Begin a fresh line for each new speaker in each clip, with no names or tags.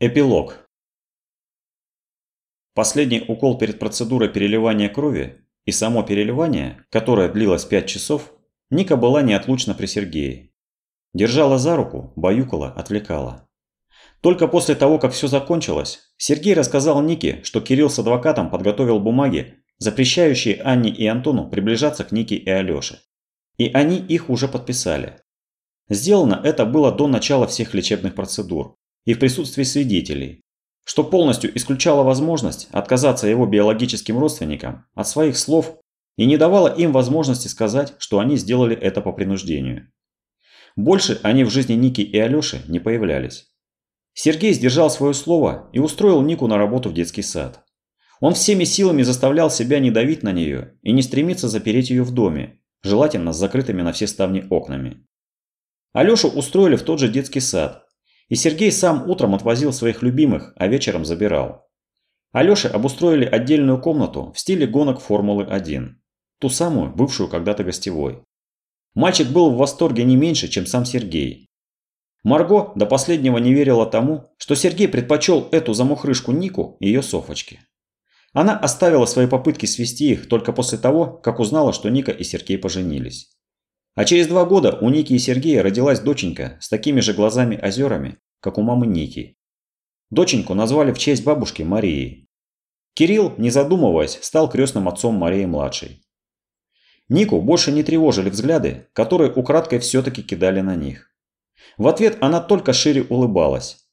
Эпилог. Последний укол перед процедурой переливания крови и само переливание, которое длилось 5 часов, Ника была неотлучна при Сергее. Держала за руку, баюкала, отвлекала. Только после того, как все закончилось, Сергей рассказал Нике, что Кирилл с адвокатом подготовил бумаги, запрещающие Анне и Антону приближаться к Нике и Алёше. И они их уже подписали. Сделано это было до начала всех лечебных процедур и в присутствии свидетелей, что полностью исключало возможность отказаться его биологическим родственникам от своих слов и не давало им возможности сказать, что они сделали это по принуждению. Больше они в жизни Ники и Алёши не появлялись. Сергей сдержал свое слово и устроил Нику на работу в детский сад. Он всеми силами заставлял себя не давить на нее и не стремиться запереть ее в доме, желательно с закрытыми на все ставни окнами. Алёшу устроили в тот же детский сад, и Сергей сам утром отвозил своих любимых, а вечером забирал. Алёше обустроили отдельную комнату в стиле гонок Формулы-1. Ту самую, бывшую когда-то гостевой. Мальчик был в восторге не меньше, чем сам Сергей. Марго до последнего не верила тому, что Сергей предпочел эту замухрышку Нику ее Софочке. Она оставила свои попытки свести их только после того, как узнала, что Ника и Сергей поженились. А через два года у Ники и Сергея родилась доченька с такими же глазами-озерами, как у мамы Ники. Доченьку назвали в честь бабушки Марии. Кирилл, не задумываясь, стал крестным отцом Марии-младшей. Нику больше не тревожили взгляды, которые украдкой все-таки кидали на них. В ответ она только шире улыбалась.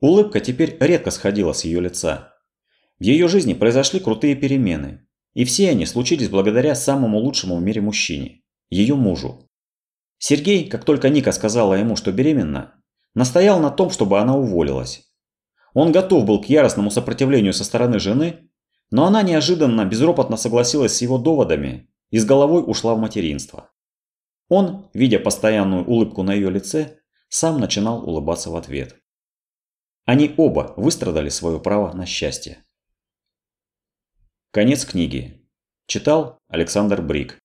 Улыбка теперь редко сходила с ее лица. В ее жизни произошли крутые перемены, и все они случились благодаря самому лучшему в мире мужчине ее мужу. Сергей, как только Ника сказала ему, что беременна, настоял на том, чтобы она уволилась. Он готов был к яростному сопротивлению со стороны жены, но она неожиданно безропотно согласилась с его доводами и с головой ушла в материнство. Он, видя постоянную улыбку на ее лице, сам начинал улыбаться в ответ. Они оба выстрадали свое право на счастье. Конец книги. Читал Александр Брик.